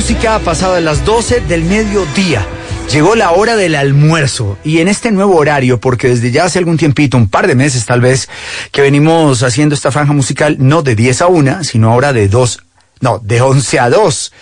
Nueva hora de música pasada las 12 del mediodía. Llegó la hora del almuerzo y en este nuevo horario, porque desde ya hace algún tiempito, un par de meses tal vez, que venimos haciendo esta franja musical no de 10 a 1, sino ahora de 2 no, de 11 a 2.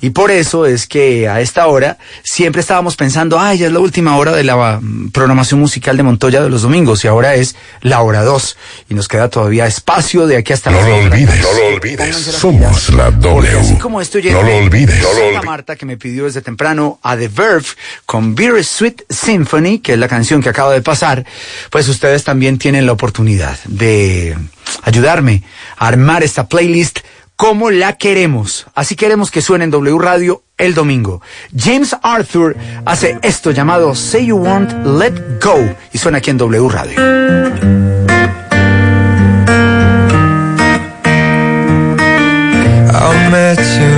Y por eso es que a esta hora siempre estábamos pensando, ay, ya es la última hora de la mm, programación musical de Montoya de los domingos y ahora es la hora 2. Y nos queda todavía espacio de aquí hasta No lo olvides, no lo olvides. Somos la W. así como esto llega, no lo olvides. No lo olvides. Marta que me pidió desde temprano a The Verve con Beer Sweet Symphony, que es la canción que acaba de pasar, pues ustedes también tienen la oportunidad de ayudarme a armar esta playlist como la queremos. Así queremos que suene en W Radio el domingo. James Arthur hace esto llamado Say You Want, Let Go y suena aquí en W Radio. Met you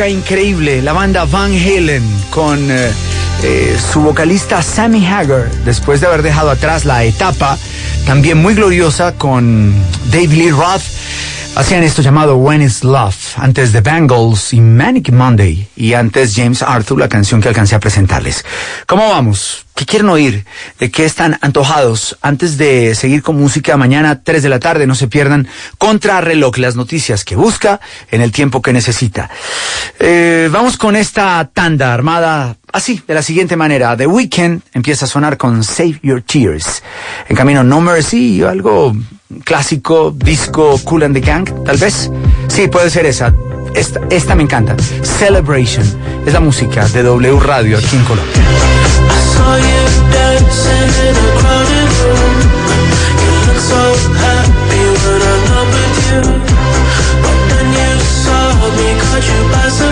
increíble, la banda Van Halen con eh, eh, su vocalista Sammy Hagar, después de haber dejado atrás la etapa también muy gloriosa con Dave Lee Roth. Hacían esto llamado When Is Love, antes de Bangles y Manic Monday, y antes James Arthur, la canción que alcancé a presentarles. ¿Cómo vamos? ¿Qué quieren oír? ¿De qué están antojados? Antes de seguir con música, mañana 3 de la tarde, no se pierdan Contrarreloj, las noticias que busca en el tiempo que necesita. Eh, vamos con esta tanda armada así, de la siguiente manera. The Weeknd empieza a sonar con Save Your Tears. En camino No Mercy, algo clásico, disco, cool and the gang, tal vez. Sí, puede ser esa. Esta, esta me encanta. Celebration es la música de W Radio aquí en Colombia. you dancing in a crowded room? You look so happy when I'm not with you. But then you saw me, caught you by surprise.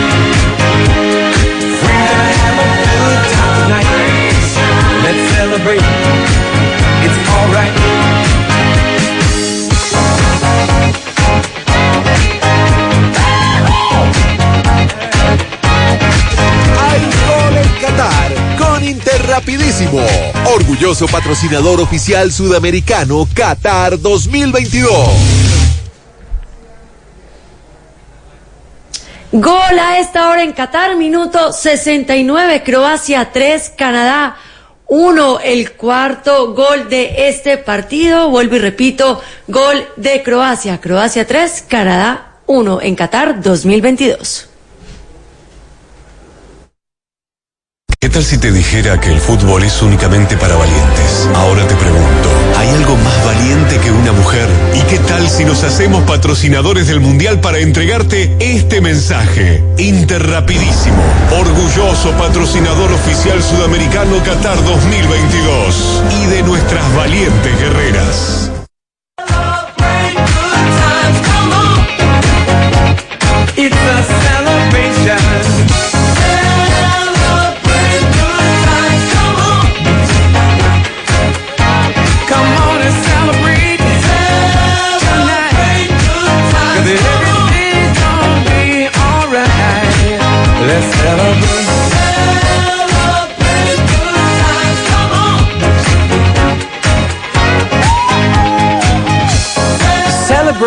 Celebrate. It's alright. Hay gol en Qatar con Interrapidísimo, orgulloso patrocinador oficial sudamericano Qatar 2022. Gol a esta hora en Qatar, minuto 69, Croacia 3, Canadá 1, el cuarto gol de este partido. Vuelvo y repito, gol de Croacia, Croacia 3, Canadá 1 en Qatar 2022. ¿Qué tal si te dijera que el fútbol es únicamente para valientes? Ahora te pregunto, ¿hay algo más valiente que una mujer? ¿Y qué tal si nos hacemos patrocinadores del Mundial para entregarte este mensaje? Interrapidísimo, orgulloso patrocinador oficial sudamericano Qatar 2022 y de nuestras valientes guerreras. It's a celebration.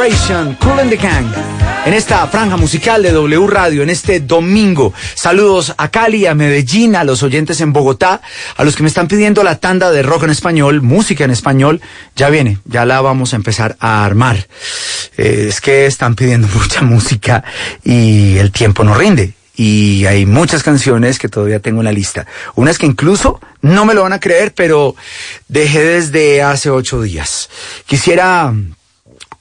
Celebration, Cool and the Gang. En esta franja musical de W Radio, en este domingo. Saludos a Cali, a Medellín, a los oyentes en Bogotá, a los que me están pidiendo la tanda de rock en español, música en español. Ya viene, ya la vamos a empezar a armar. Eh, es que están pidiendo mucha música y el tiempo no rinde. Y hay muchas canciones que todavía tengo en la lista. Unas que incluso no me lo van a creer, pero dejé desde hace ocho días. Quisiera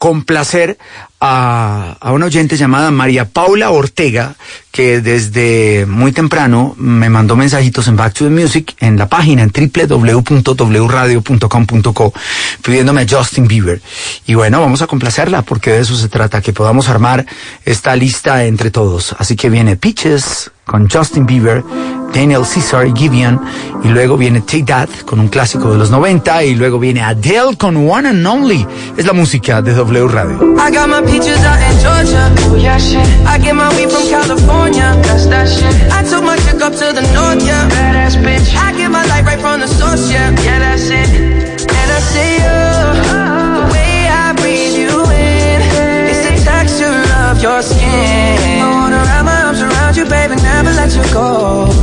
complacer a, a una oyente llamada María Paula Ortega, que desde muy temprano me mandó mensajitos en Back to the Music, en la página, en www.wradio.com.co, pidiéndome a Justin Bieber. Y bueno, vamos a complacerla, porque de eso se trata, que podamos armar esta lista entre todos. Así que viene Pitches con Justin Bieber, Daniel Caesar y Gideon, y luego viene Take That con un clásico de los 90, y luego viene Adele con One and Only. Es la música de W Radio. I got my peaches out in Georgia, oh yeah shit. I get my weed from California, that's that shit. I took my chick up to the north, yeah, badass bitch. I get my light right from the source, yeah, yeah that's it. And I see you, the way I breathe you in, is the texture of your skin. you, baby, never let you go.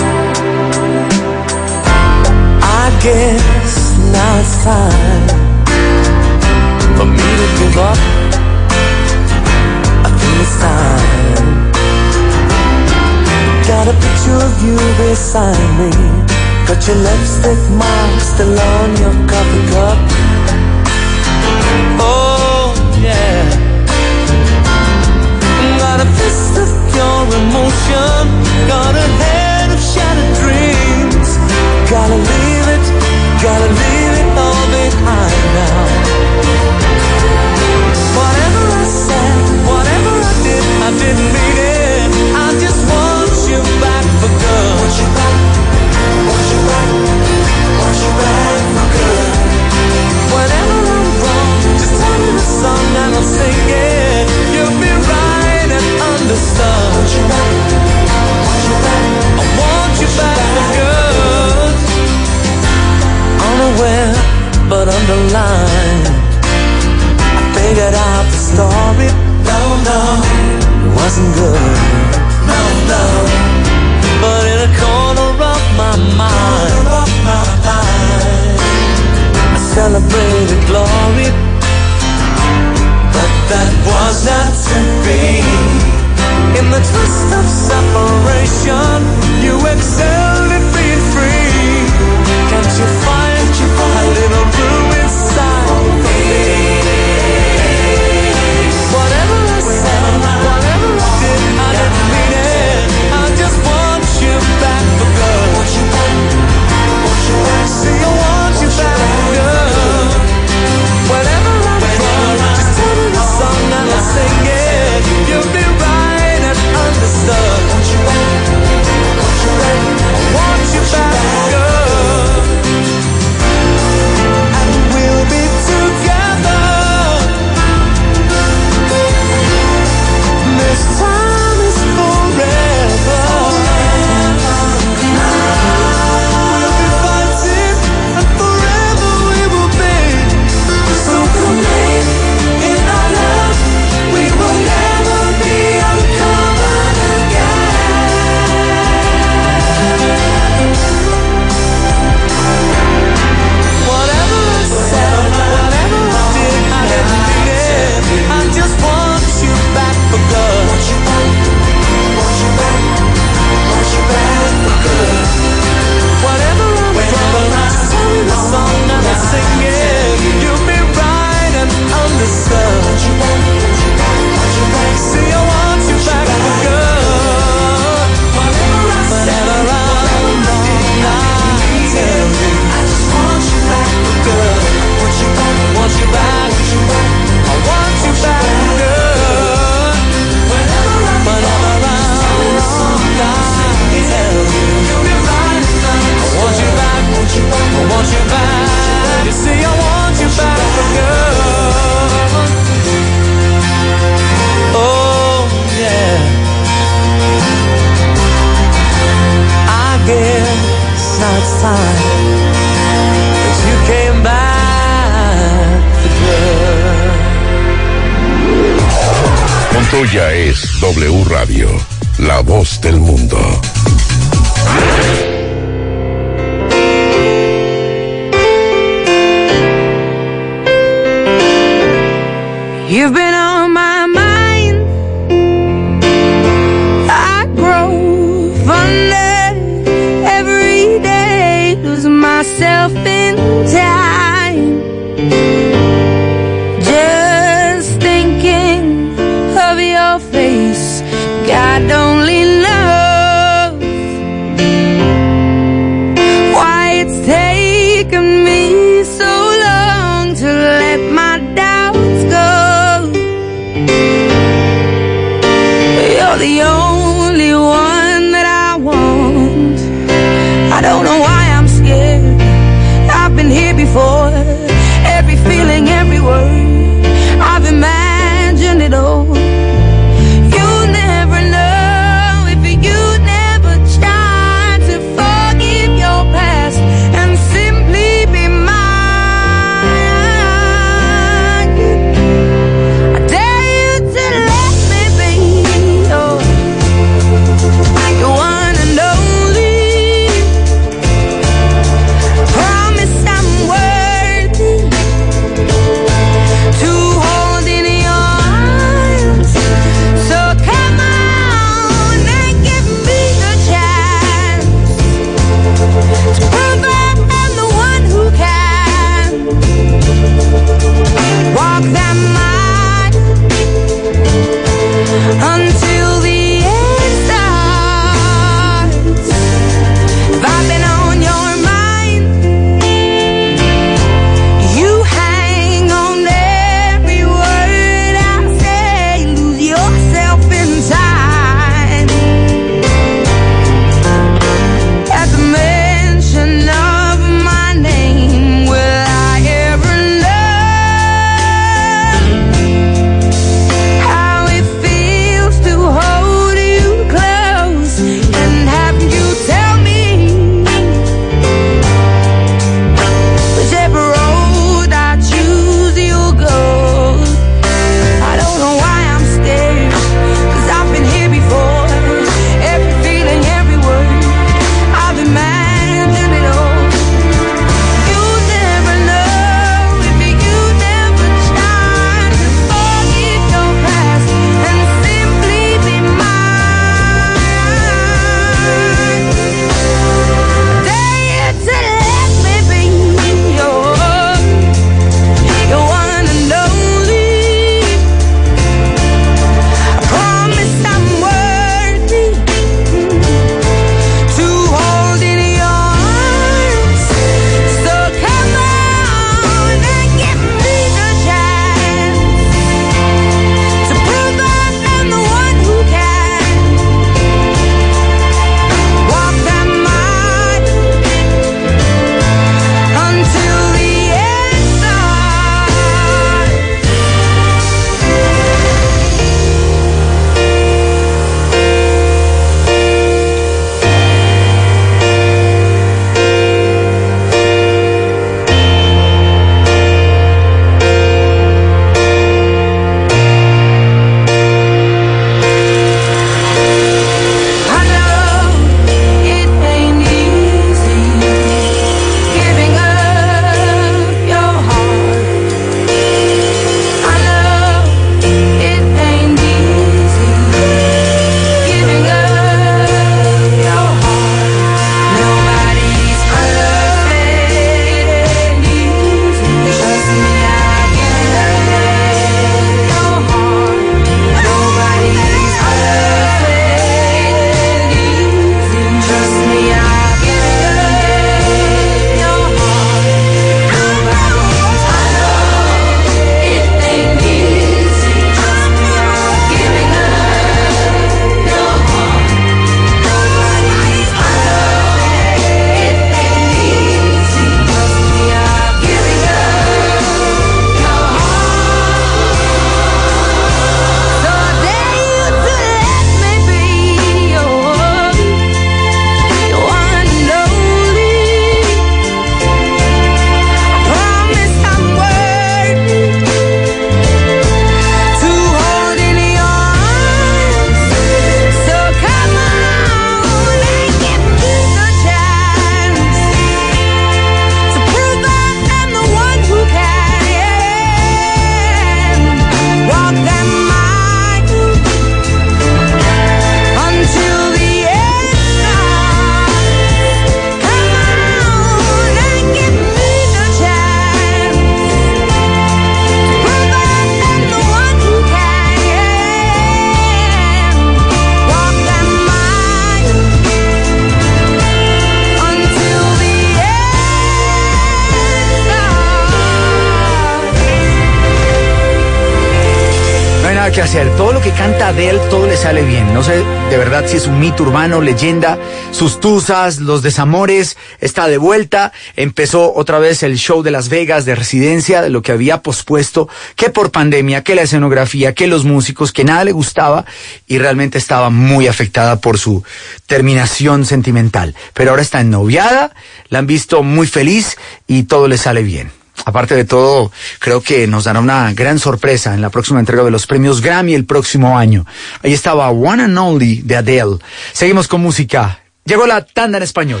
Que hacer. Todo lo que canta Adele, todo le sale bien. No sé de verdad si es un mito urbano, leyenda, sus tusas, los desamores, está de vuelta. Empezó otra vez el show de Las Vegas de residencia, de lo que había pospuesto, que por pandemia, que la escenografía, que los músicos, que nada le gustaba y realmente estaba muy afectada por su terminación sentimental. Pero ahora está ennoviada, la han visto muy feliz y todo le sale bien. Aparte de todo, creo que nos dará una gran sorpresa en la próxima entrega de los premios Grammy el próximo año. Ahí estaba One and Only de Adele. Seguimos con música. Llegó la tanda en español.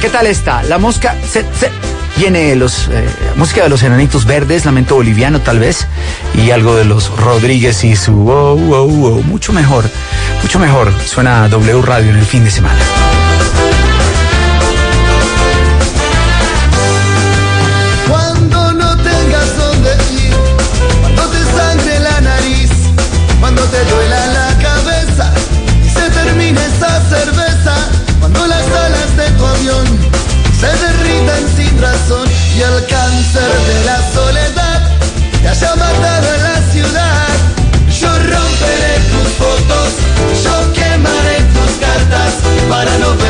¿Qué tal está? La mosca se, se- viene los eh, música de los enanitos verdes, lamento boliviano tal vez, y algo de los Rodríguez y su wow, wow, wow. Mucho mejor, mucho mejor. Suena W Radio en el fin de semana. Te duela la cabeza y se termine esa cerveza, cuando las alas de tu avión se derritan sin razón y el cáncer de la soledad te haya matado en la ciudad. Yo romperé tus fotos, yo quemaré tus cartas para no verte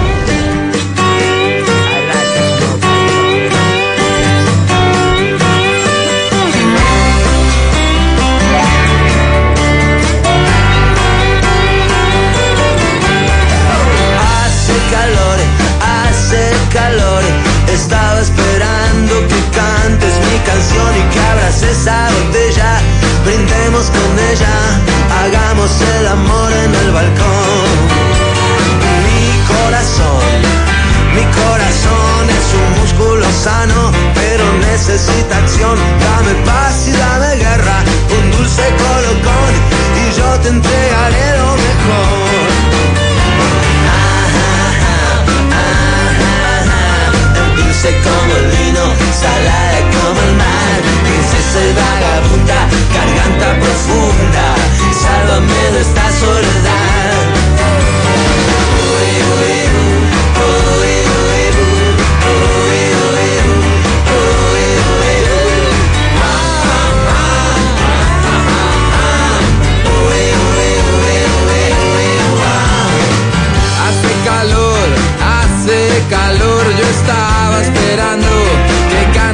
calor, hace calor, yo estaba esperando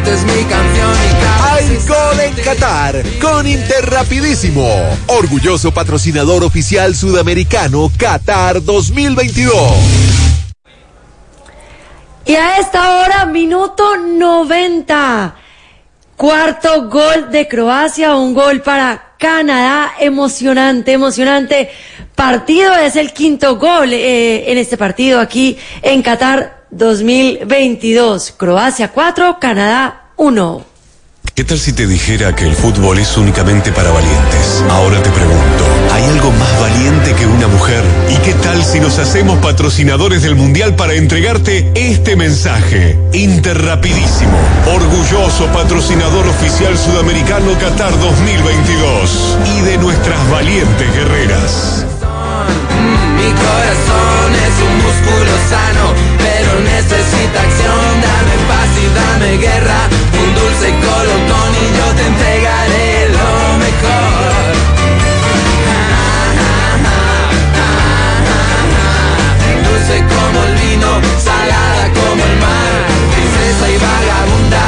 cantes mi canción y Hay cabes gol en Qatar con Interrapidísimo, orgulloso patrocinador oficial sudamericano Qatar 2022. Y a esta hora, minuto 90. Cuarto gol de Croacia, un gol para Canadá. Emocionante, emocionante partido. Es el quinto gol eh, en este partido aquí en Qatar 2022. Croacia 4, Canadá 1. ¿Qué tal si te dijera que el fútbol es únicamente para valientes? Ahora te pregunto, ¿hay algo más valiente que una mujer? ¿Y qué tal si nos hacemos patrocinadores del Mundial para entregarte este mensaje? Interrapidísimo, orgulloso patrocinador oficial sudamericano Qatar 2022 y de nuestras valientes guerreras mi corazón es un músculo sano, pero necesita acción. Dame paz y dame guerra, un dulce colotón y yo te entregaré lo mejor. Dulce como el vino, salada como el mar, princesa y vagabunda.